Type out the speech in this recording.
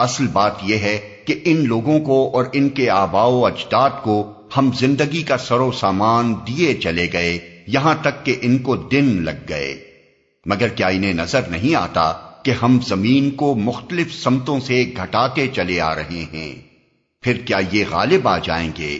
اصل بات یہ ہے کہ ان لوگوں کو اور ان کے آبا و اجداد کو ہم زندگی کا سرو سامان دیے چلے گئے، یہاں تک کہ ان کو دن لگ گئے۔ مگر کیا انہیں نظر نہیں آتا کہ ہم زمین کو مختلف سمتوں سے گھٹاتے چلے آ رہے ہیں؟ پھر کیا یہ غالب آ جائیں گے؟